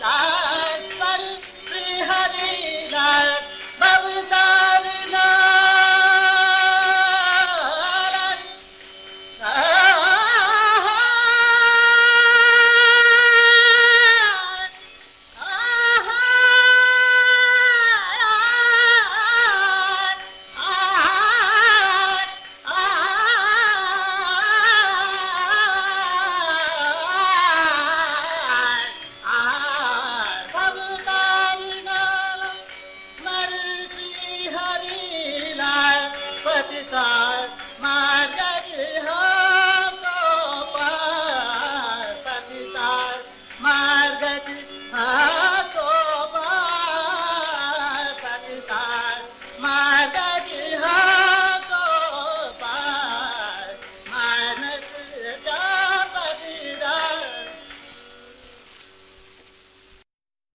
Ah!